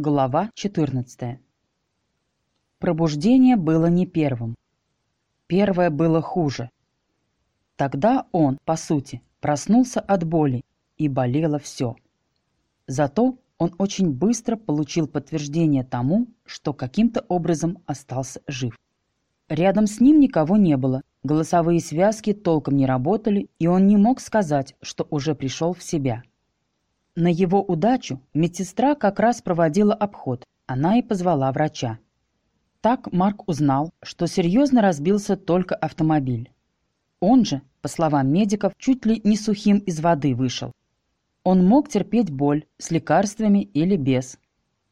Глава 14 Пробуждение было не первым. Первое было хуже. Тогда он, по сути, проснулся от боли, и болело все. Зато он очень быстро получил подтверждение тому, что каким-то образом остался жив. Рядом с ним никого не было, голосовые связки толком не работали, и он не мог сказать, что уже пришел в себя. На его удачу медсестра как раз проводила обход, она и позвала врача. Так Марк узнал, что серьезно разбился только автомобиль. Он же, по словам медиков, чуть ли не сухим из воды вышел. Он мог терпеть боль с лекарствами или без.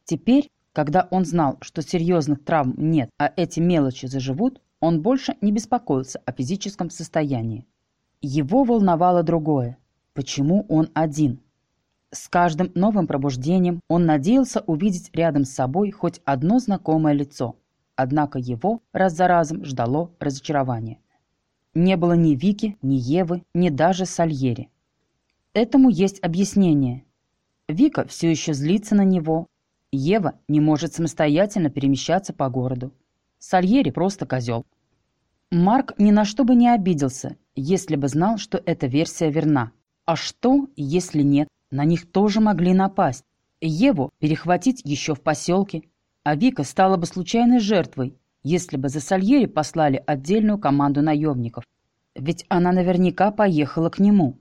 Теперь, когда он знал, что серьезных травм нет, а эти мелочи заживут, он больше не беспокоился о физическом состоянии. Его волновало другое. Почему он один? С каждым новым пробуждением он надеялся увидеть рядом с собой хоть одно знакомое лицо. Однако его раз за разом ждало разочарование. Не было ни Вики, ни Евы, ни даже Сальери. Этому есть объяснение. Вика все еще злится на него. Ева не может самостоятельно перемещаться по городу. Сальери просто козел. Марк ни на что бы не обиделся, если бы знал, что эта версия верна. А что, если нет? На них тоже могли напасть. Еву перехватить еще в поселке. А Вика стала бы случайной жертвой, если бы за Сальери послали отдельную команду наемников. Ведь она наверняка поехала к нему.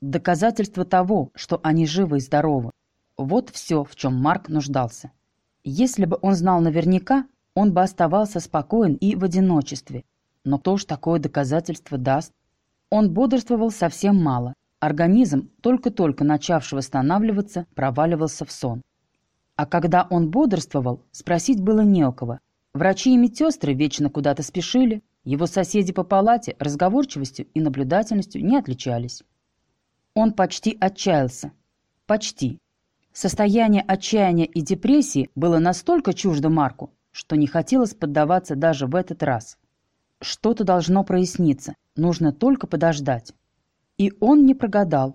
Доказательство того, что они живы и здоровы. Вот все, в чем Марк нуждался. Если бы он знал наверняка, он бы оставался спокоен и в одиночестве. Но кто ж такое доказательство даст? Он бодрствовал совсем мало – Организм, только-только начавший восстанавливаться, проваливался в сон. А когда он бодрствовал, спросить было не у кого. Врачи и медсестры вечно куда-то спешили, его соседи по палате разговорчивостью и наблюдательностью не отличались. Он почти отчаялся. Почти. Состояние отчаяния и депрессии было настолько чуждо Марку, что не хотелось поддаваться даже в этот раз. Что-то должно проясниться, нужно только подождать. И он не прогадал.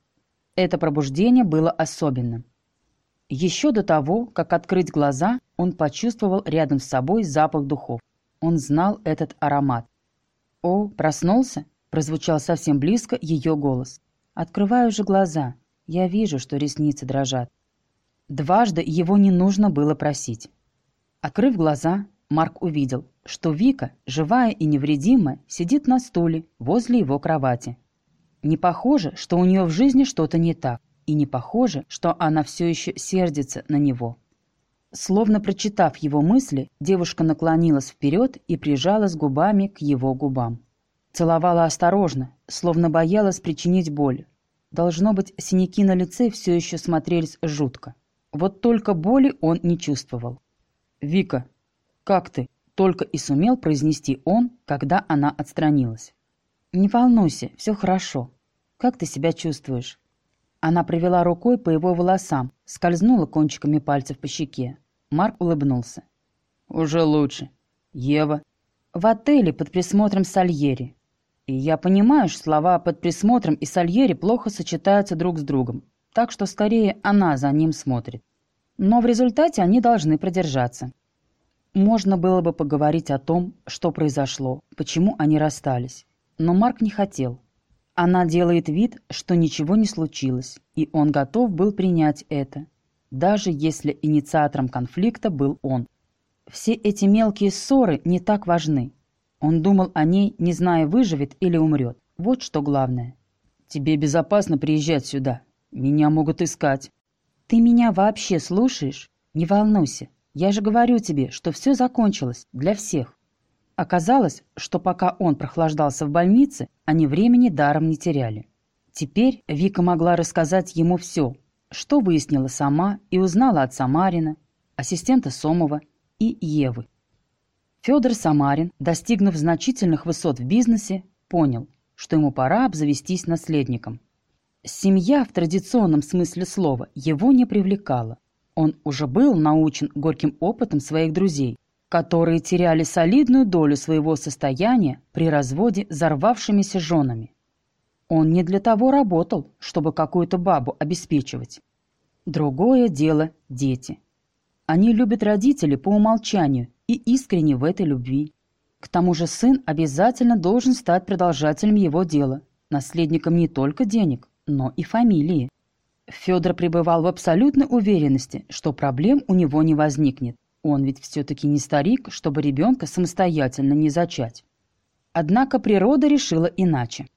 Это пробуждение было особенным. Еще до того, как открыть глаза, он почувствовал рядом с собой запах духов. Он знал этот аромат. «О, проснулся?» – прозвучал совсем близко ее голос. «Открываю же глаза. Я вижу, что ресницы дрожат». Дважды его не нужно было просить. Открыв глаза, Марк увидел, что Вика, живая и невредимая, сидит на стуле возле его кровати. Не похоже, что у нее в жизни что-то не так, и не похоже, что она все еще сердится на него. Словно прочитав его мысли, девушка наклонилась вперед и прижалась губами к его губам. Целовала осторожно, словно боялась причинить боль. Должно быть, синяки на лице все еще смотрелись жутко. Вот только боли он не чувствовал. «Вика, как ты?» — только и сумел произнести он, когда она отстранилась. «Не волнуйся, все хорошо. Как ты себя чувствуешь?» Она провела рукой по его волосам, скользнула кончиками пальцев по щеке. Марк улыбнулся. «Уже лучше. Ева?» «В отеле под присмотром Сальери. И я понимаю, что слова «под присмотром» и «Сальери» плохо сочетаются друг с другом, так что скорее она за ним смотрит. Но в результате они должны продержаться. Можно было бы поговорить о том, что произошло, почему они расстались но Марк не хотел. Она делает вид, что ничего не случилось, и он готов был принять это, даже если инициатором конфликта был он. Все эти мелкие ссоры не так важны. Он думал о ней, не зная, выживет или умрет. Вот что главное. «Тебе безопасно приезжать сюда. Меня могут искать». «Ты меня вообще слушаешь? Не волнуйся. Я же говорю тебе, что все закончилось. Для всех. Оказалось, что пока он прохлаждался в больнице, они времени даром не теряли. Теперь Вика могла рассказать ему все, что выяснила сама и узнала от Самарина, ассистента Сомова и Евы. Федор Самарин, достигнув значительных высот в бизнесе, понял, что ему пора обзавестись наследником. Семья в традиционном смысле слова его не привлекала. Он уже был научен горьким опытом своих друзей, которые теряли солидную долю своего состояния при разводе взорвавшимися женами. Он не для того работал, чтобы какую-то бабу обеспечивать. Другое дело – дети. Они любят родителей по умолчанию и искренне в этой любви. К тому же сын обязательно должен стать продолжателем его дела, наследником не только денег, но и фамилии. Федор пребывал в абсолютной уверенности, что проблем у него не возникнет. Он ведь все-таки не старик, чтобы ребенка самостоятельно не зачать. Однако природа решила иначе.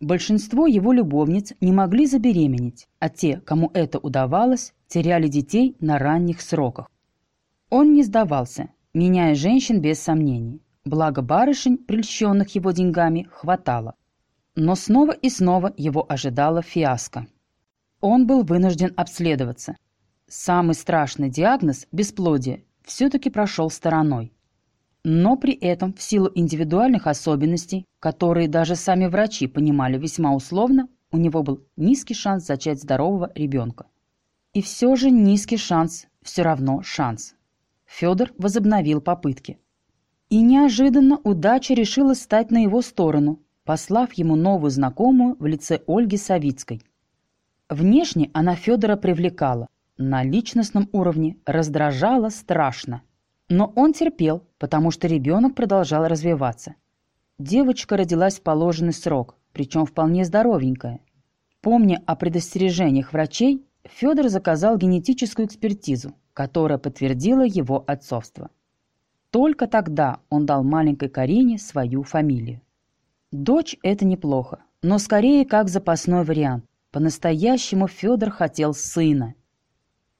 Большинство его любовниц не могли забеременеть, а те, кому это удавалось, теряли детей на ранних сроках. Он не сдавался, меняя женщин без сомнений. Благо барышень, прельщенных его деньгами, хватало. Но снова и снова его ожидала фиаско. Он был вынужден обследоваться. Самый страшный диагноз – бесплодие – все-таки прошел стороной. Но при этом, в силу индивидуальных особенностей, которые даже сами врачи понимали весьма условно, у него был низкий шанс зачать здорового ребенка. И все же низкий шанс, все равно шанс. Федор возобновил попытки. И неожиданно удача решила стать на его сторону, послав ему новую знакомую в лице Ольги Савицкой. Внешне она Федора привлекала, на личностном уровне раздражала страшно. Но он терпел, потому что ребенок продолжал развиваться. Девочка родилась в положенный срок, причем вполне здоровенькая. Помня о предостережениях врачей, Федор заказал генетическую экспертизу, которая подтвердила его отцовство. Только тогда он дал маленькой Карине свою фамилию. Дочь – это неплохо, но скорее как запасной вариант. По-настоящему Федор хотел сына.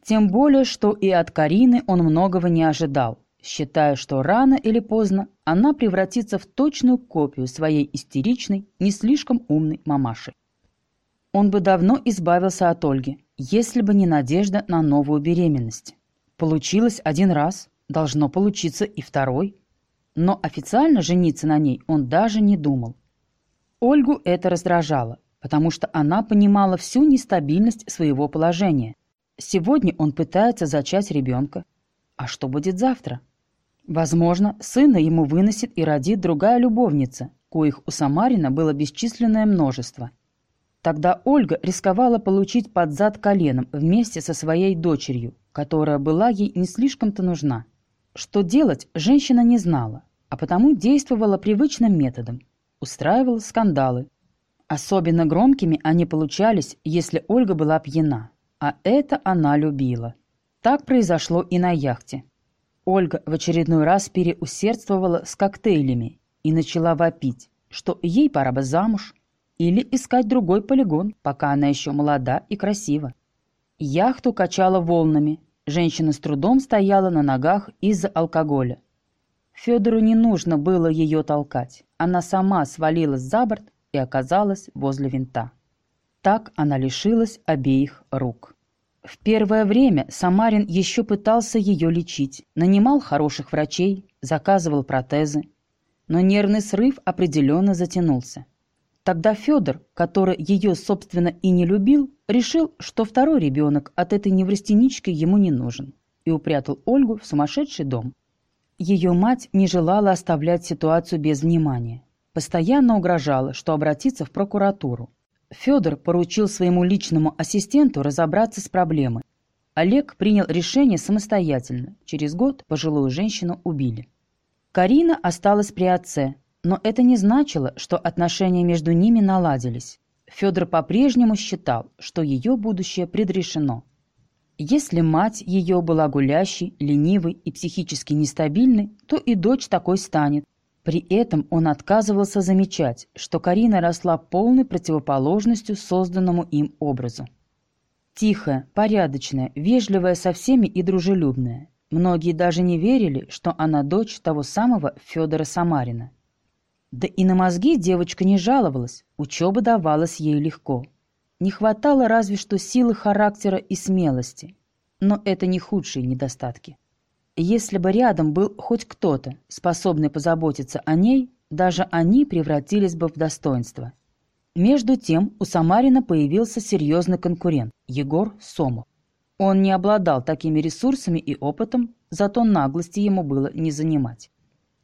Тем более, что и от Карины он многого не ожидал, считая, что рано или поздно она превратится в точную копию своей истеричной, не слишком умной мамаши. Он бы давно избавился от Ольги, если бы не надежда на новую беременность. Получилось один раз, должно получиться и второй. Но официально жениться на ней он даже не думал. Ольгу это раздражало, потому что она понимала всю нестабильность своего положения. Сегодня он пытается зачать ребенка. А что будет завтра? Возможно, сына ему выносит и родит другая любовница, коих у Самарина было бесчисленное множество. Тогда Ольга рисковала получить под зад коленом вместе со своей дочерью, которая была ей не слишком-то нужна. Что делать, женщина не знала, а потому действовала привычным методом – устраивал скандалы. Особенно громкими они получались, если Ольга была пьяна. А это она любила. Так произошло и на яхте. Ольга в очередной раз переусердствовала с коктейлями и начала вопить, что ей пора бы замуж или искать другой полигон, пока она еще молода и красива. Яхту качала волнами, женщина с трудом стояла на ногах из-за алкоголя. Федору не нужно было ее толкать. Она сама свалилась за борт и оказалась возле винта. Так она лишилась обеих рук. В первое время Самарин еще пытался ее лечить, нанимал хороших врачей, заказывал протезы. Но нервный срыв определенно затянулся. Тогда Федор, который ее, собственно, и не любил, решил, что второй ребенок от этой неврастенички ему не нужен, и упрятал Ольгу в сумасшедший дом. Ее мать не желала оставлять ситуацию без внимания. Постоянно угрожала, что обратится в прокуратуру. Федор поручил своему личному ассистенту разобраться с проблемой. Олег принял решение самостоятельно. Через год пожилую женщину убили. Карина осталась при отце, но это не значило, что отношения между ними наладились. Федор по-прежнему считал, что ее будущее предрешено. Если мать ее была гулящей, ленивой и психически нестабильной, то и дочь такой станет. При этом он отказывался замечать, что Карина росла полной противоположностью созданному им образу. Тихая, порядочная, вежливая со всеми и дружелюбная. Многие даже не верили, что она дочь того самого Федора Самарина. Да и на мозги девочка не жаловалась, учеба давалась ей легко. Не хватало разве что силы характера и смелости. Но это не худшие недостатки. Если бы рядом был хоть кто-то, способный позаботиться о ней, даже они превратились бы в достоинство. Между тем у Самарина появился серьезный конкурент – Егор Сомов. Он не обладал такими ресурсами и опытом, зато наглости ему было не занимать.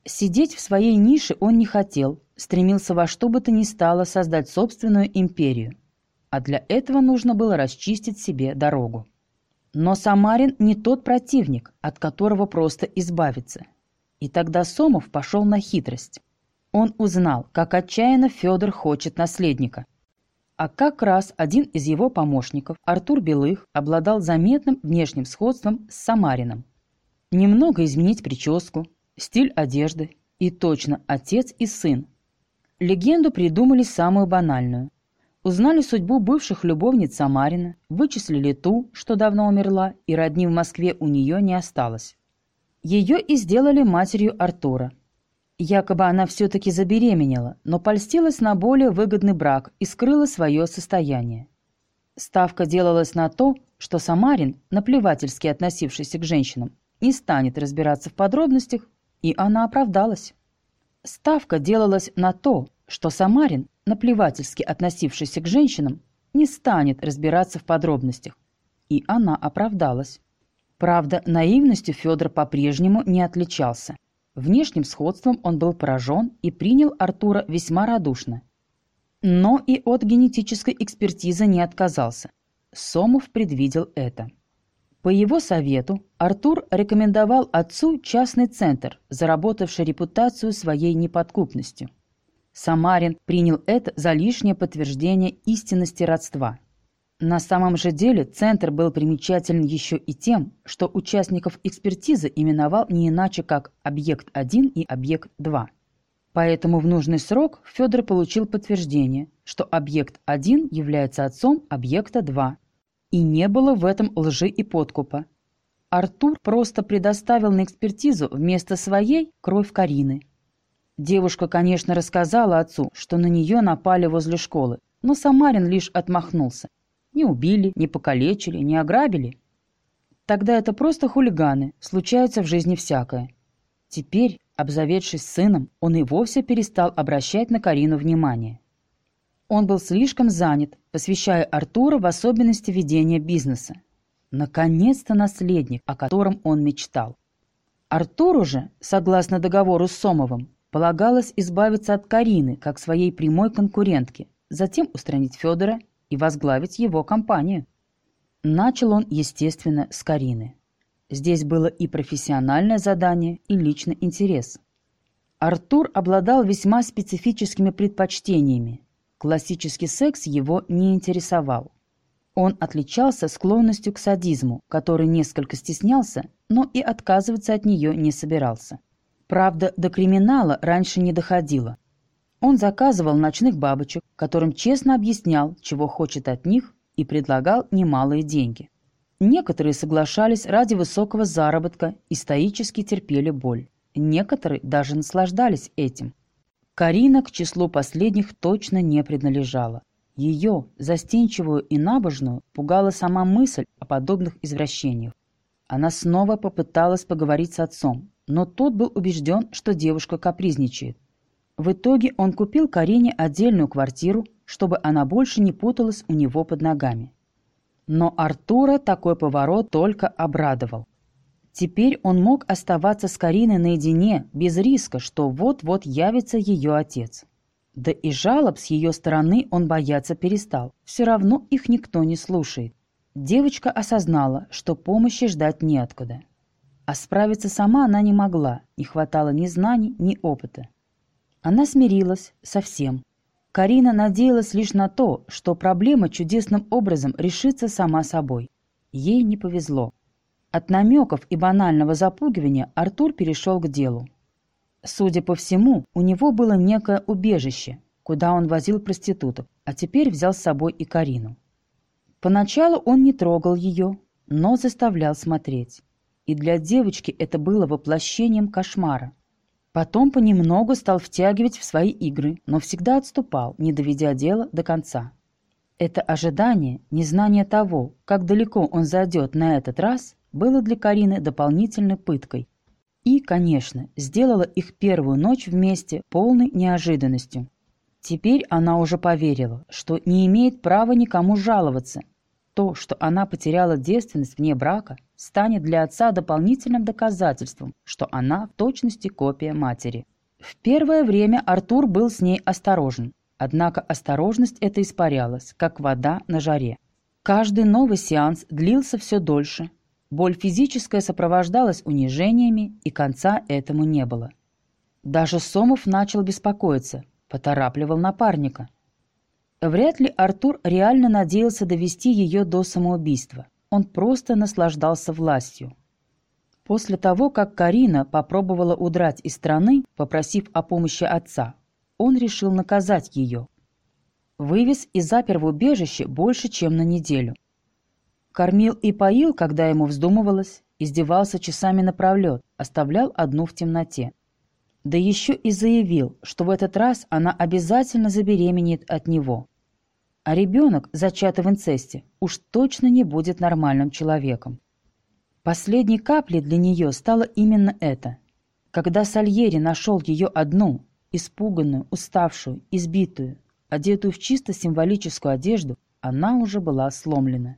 Сидеть в своей нише он не хотел, стремился во что бы то ни стало создать собственную империю – а для этого нужно было расчистить себе дорогу. Но Самарин не тот противник, от которого просто избавиться. И тогда Сомов пошел на хитрость. Он узнал, как отчаянно Федор хочет наследника. А как раз один из его помощников, Артур Белых, обладал заметным внешним сходством с Самарином. Немного изменить прическу, стиль одежды и точно отец и сын. Легенду придумали самую банальную. Узнали судьбу бывших любовниц Самарина, вычислили ту, что давно умерла, и родни в Москве у нее не осталось. Ее и сделали матерью Артура. Якобы она все-таки забеременела, но польстилась на более выгодный брак и скрыла свое состояние. Ставка делалась на то, что Самарин, наплевательски относившийся к женщинам, не станет разбираться в подробностях, и она оправдалась. Ставка делалась на то, что Самарин, наплевательски относившийся к женщинам, не станет разбираться в подробностях. И она оправдалась. Правда, наивностью Федор по-прежнему не отличался. Внешним сходством он был поражен и принял Артура весьма радушно. Но и от генетической экспертизы не отказался. Сомов предвидел это. По его совету Артур рекомендовал отцу частный центр, заработавший репутацию своей неподкупностью. Самарин принял это за лишнее подтверждение истинности родства. На самом же деле центр был примечателен еще и тем, что участников экспертизы именовал не иначе как «Объект-1» и «Объект-2». Поэтому в нужный срок Федор получил подтверждение, что объект-1 является отцом объекта-2. И не было в этом лжи и подкупа. Артур просто предоставил на экспертизу вместо своей кровь Карины. Девушка, конечно, рассказала отцу, что на нее напали возле школы, но Самарин лишь отмахнулся. Не убили, не покалечили, не ограбили. Тогда это просто хулиганы, случается в жизни всякое. Теперь, обзаведшись сыном, он и вовсе перестал обращать на Карину внимание. Он был слишком занят, посвящая Артура в особенности ведения бизнеса. Наконец-то наследник, о котором он мечтал. Артуру же, согласно договору с Сомовым, Полагалось избавиться от Карины, как своей прямой конкурентки, затем устранить Федора и возглавить его компанию. Начал он, естественно, с Карины. Здесь было и профессиональное задание, и личный интерес. Артур обладал весьма специфическими предпочтениями. Классический секс его не интересовал. Он отличался склонностью к садизму, который несколько стеснялся, но и отказываться от нее не собирался. Правда, до криминала раньше не доходило. Он заказывал ночных бабочек, которым честно объяснял, чего хочет от них, и предлагал немалые деньги. Некоторые соглашались ради высокого заработка и стоически терпели боль. Некоторые даже наслаждались этим. Карина к числу последних точно не принадлежала. Ее, застенчивую и набожную, пугала сама мысль о подобных извращениях. Она снова попыталась поговорить с отцом, но тот был убежден, что девушка капризничает. В итоге он купил Карине отдельную квартиру, чтобы она больше не путалась у него под ногами. Но Артура такой поворот только обрадовал. Теперь он мог оставаться с Кариной наедине, без риска, что вот-вот явится ее отец. Да и жалоб с ее стороны он бояться перестал. Все равно их никто не слушает. Девочка осознала, что помощи ждать неоткуда. А справиться сама она не могла, не хватало ни знаний, ни опыта. Она смирилась со всем. Карина надеялась лишь на то, что проблема чудесным образом решится сама собой. Ей не повезло. От намеков и банального запугивания Артур перешел к делу. Судя по всему, у него было некое убежище, куда он возил проституток, а теперь взял с собой и Карину. Поначалу он не трогал ее, но заставлял смотреть и для девочки это было воплощением кошмара. Потом понемногу стал втягивать в свои игры, но всегда отступал, не доведя дело до конца. Это ожидание, незнание того, как далеко он зайдет на этот раз, было для Карины дополнительной пыткой. И, конечно, сделало их первую ночь вместе полной неожиданностью. Теперь она уже поверила, что не имеет права никому жаловаться, то, что она потеряла девственность вне брака, станет для отца дополнительным доказательством, что она в точности копия матери. В первое время Артур был с ней осторожен, однако осторожность эта испарялась, как вода на жаре. Каждый новый сеанс длился все дольше. Боль физическая сопровождалась унижениями, и конца этому не было. Даже Сомов начал беспокоиться, поторапливал напарника. Вряд ли Артур реально надеялся довести ее до самоубийства. Он просто наслаждался властью. После того, как Карина попробовала удрать из страны, попросив о помощи отца, он решил наказать ее. Вывез и запер в убежище больше, чем на неделю. Кормил и поил, когда ему вздумывалось, издевался часами напролет, оставлял одну в темноте. Да еще и заявил, что в этот раз она обязательно забеременеет от него. А ребенок, зачатый в инцесте, уж точно не будет нормальным человеком. Последней каплей для нее стало именно это. Когда Сальери нашел ее одну, испуганную, уставшую, избитую, одетую в чисто символическую одежду, она уже была сломлена.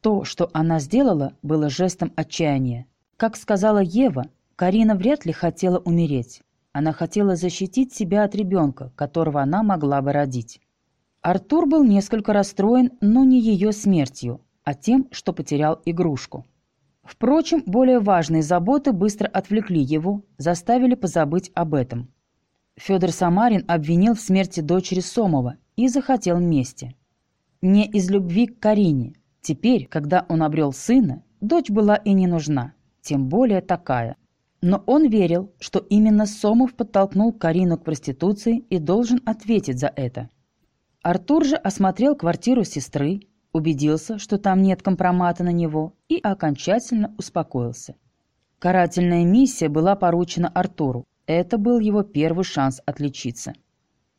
То, что она сделала, было жестом отчаяния. Как сказала Ева, Карина вряд ли хотела умереть. Она хотела защитить себя от ребенка, которого она могла бы родить. Артур был несколько расстроен, но не ее смертью, а тем, что потерял игрушку. Впрочем, более важные заботы быстро отвлекли его, заставили позабыть об этом. Федор Самарин обвинил в смерти дочери Сомова и захотел мести. Не из любви к Карине. Теперь, когда он обрел сына, дочь была и не нужна, тем более такая. Но он верил, что именно Сомов подтолкнул Карину к проституции и должен ответить за это. Артур же осмотрел квартиру сестры, убедился, что там нет компромата на него, и окончательно успокоился. Карательная миссия была поручена Артуру. Это был его первый шанс отличиться.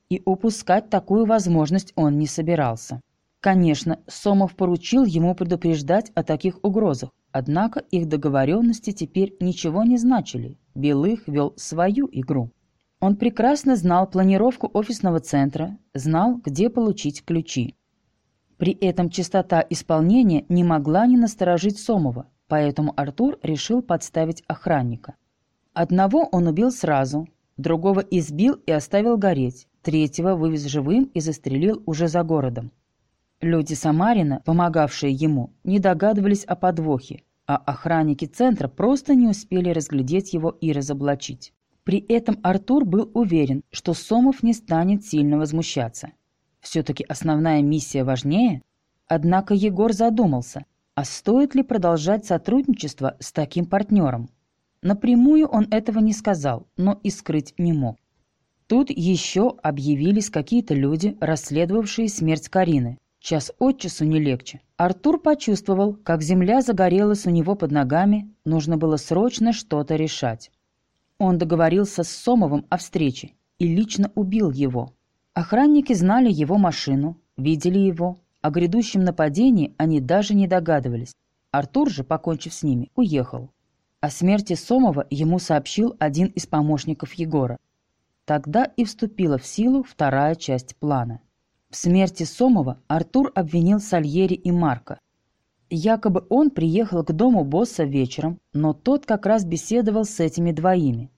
И упускать такую возможность он не собирался. Конечно, Сомов поручил ему предупреждать о таких угрозах, однако их договоренности теперь ничего не значили. Белых вел свою игру. Он прекрасно знал планировку офисного центра, знал, где получить ключи. При этом частота исполнения не могла не насторожить Сомова, поэтому Артур решил подставить охранника. Одного он убил сразу, другого избил и оставил гореть, третьего вывез живым и застрелил уже за городом. Люди Самарина, помогавшие ему, не догадывались о подвохе, а охранники центра просто не успели разглядеть его и разоблачить. При этом Артур был уверен, что Сомов не станет сильно возмущаться. Все-таки основная миссия важнее. Однако Егор задумался, а стоит ли продолжать сотрудничество с таким партнером? Напрямую он этого не сказал, но и скрыть не мог. Тут еще объявились какие-то люди, расследовавшие смерть Карины. Час от часу не легче. Артур почувствовал, как земля загорелась у него под ногами, нужно было срочно что-то решать. Он договорился с Сомовым о встрече и лично убил его. Охранники знали его машину, видели его. О грядущем нападении они даже не догадывались. Артур же, покончив с ними, уехал. О смерти Сомова ему сообщил один из помощников Егора. Тогда и вступила в силу вторая часть плана. В смерти Сомова Артур обвинил Сальери и Марка. Якобы он приехал к дому босса вечером, но тот как раз беседовал с этими двоими.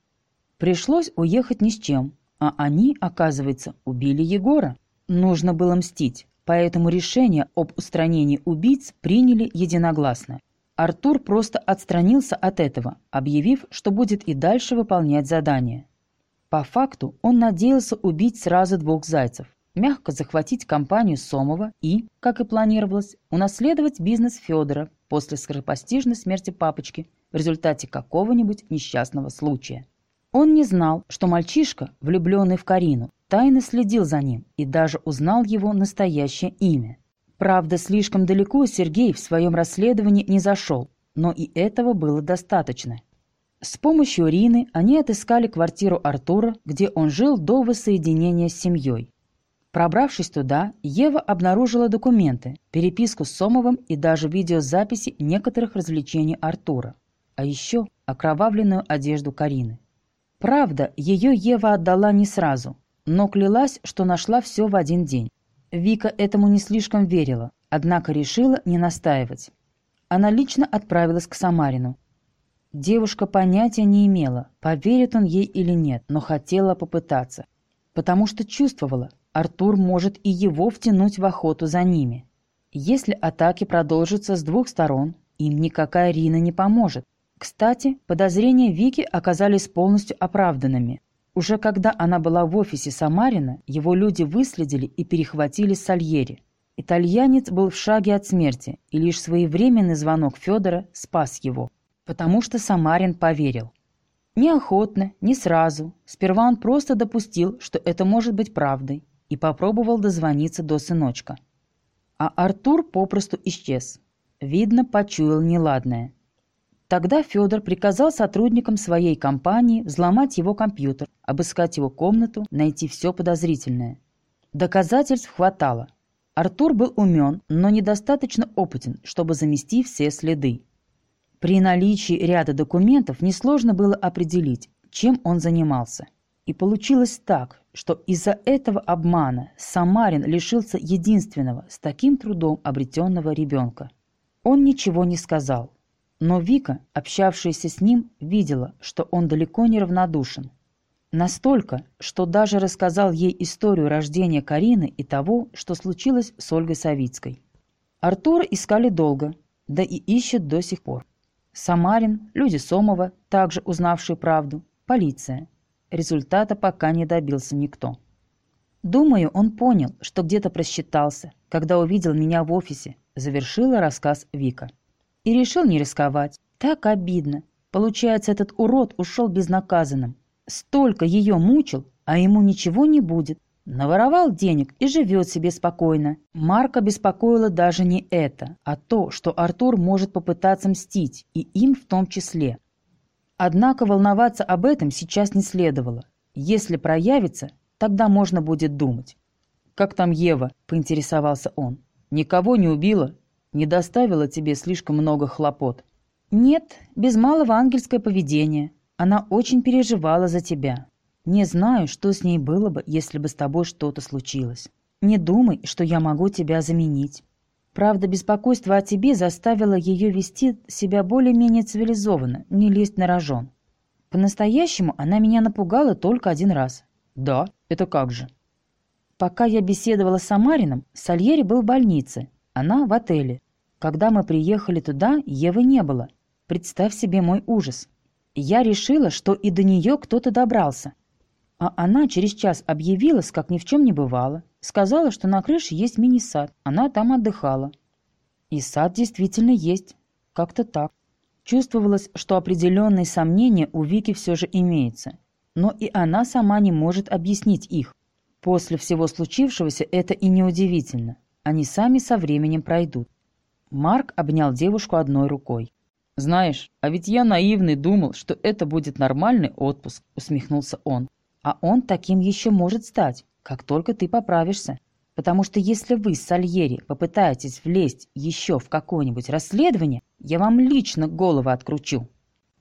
Пришлось уехать ни с чем, а они, оказывается, убили Егора. Нужно было мстить, поэтому решение об устранении убийц приняли единогласно. Артур просто отстранился от этого, объявив, что будет и дальше выполнять задание. По факту он надеялся убить сразу двух зайцев, мягко захватить компанию Сомова и, как и планировалось, унаследовать бизнес Федора после скоропостижной смерти папочки в результате какого-нибудь несчастного случая. Он не знал, что мальчишка, влюбленный в Карину, тайно следил за ним и даже узнал его настоящее имя. Правда, слишком далеко Сергей в своем расследовании не зашел, но и этого было достаточно. С помощью Рины они отыскали квартиру Артура, где он жил до воссоединения с семьей. Пробравшись туда, Ева обнаружила документы, переписку с Сомовым и даже видеозаписи некоторых развлечений Артура, а еще окровавленную одежду Карины. Правда, ее Ева отдала не сразу, но клялась, что нашла все в один день. Вика этому не слишком верила, однако решила не настаивать. Она лично отправилась к Самарину. Девушка понятия не имела, поверит он ей или нет, но хотела попытаться, потому что чувствовала, Артур может и его втянуть в охоту за ними. Если атаки продолжатся с двух сторон, им никакая Рина не поможет. Кстати, подозрения Вики оказались полностью оправданными. Уже когда она была в офисе Самарина, его люди выследили и перехватили Сальери. Итальянец был в шаге от смерти, и лишь своевременный звонок Федора спас его, потому что Самарин поверил. Неохотно, не сразу. Сперва он просто допустил, что это может быть правдой, и попробовал дозвониться до сыночка. А Артур попросту исчез. Видно, почуял неладное. Тогда Федор приказал сотрудникам своей компании взломать его компьютер, обыскать его комнату, найти все подозрительное. Доказательств хватало. Артур был умен, но недостаточно опытен, чтобы замести все следы. При наличии ряда документов несложно было определить, чем он занимался. И получилось так, что из-за этого обмана Самарин лишился единственного с таким трудом обретенного ребенка. Он ничего не сказал, но Вика, общавшаяся с ним, видела, что он далеко не равнодушен. Настолько, что даже рассказал ей историю рождения Карины и того, что случилось с Ольгой Савицкой. Артура искали долго, да и ищут до сих пор. Самарин, люди Сомова, также узнавшие правду, полиция. Результата пока не добился никто. Думаю, он понял, что где-то просчитался, когда увидел меня в офисе, завершила рассказ Вика. И решил не рисковать. Так обидно. Получается, этот урод ушел безнаказанным. Столько ее мучил, а ему ничего не будет. Наворовал денег и живет себе спокойно. Марка беспокоило даже не это, а то, что Артур может попытаться мстить, и им в том числе. Однако волноваться об этом сейчас не следовало. Если проявится, тогда можно будет думать. «Как там Ева?» – поинтересовался он. «Никого не убила не доставила тебе слишком много хлопот?» «Нет, без малого ангельское поведение. Она очень переживала за тебя. Не знаю, что с ней было бы, если бы с тобой что-то случилось. Не думай, что я могу тебя заменить. Правда, беспокойство о тебе заставило ее вести себя более-менее цивилизованно, не лезть на рожон. По-настоящему она меня напугала только один раз. Да, это как же? Пока я беседовала с Самарином, Сальери был в больнице, она в отеле. Когда мы приехали туда, Евы не было. Представь себе мой ужас. Я решила, что и до нее кто-то добрался. А она через час объявилась, как ни в чем не бывало. Сказала, что на крыше есть мини-сад. Она там отдыхала. И сад действительно есть. Как-то так. Чувствовалось, что определенные сомнения у Вики все же имеются. Но и она сама не может объяснить их. После всего случившегося это и неудивительно. Они сами со временем пройдут. Марк обнял девушку одной рукой. «Знаешь, а ведь я наивный думал, что это будет нормальный отпуск», — усмехнулся он. «А он таким еще может стать, как только ты поправишься. Потому что если вы с Сальери попытаетесь влезть еще в какое-нибудь расследование, я вам лично голову откручу».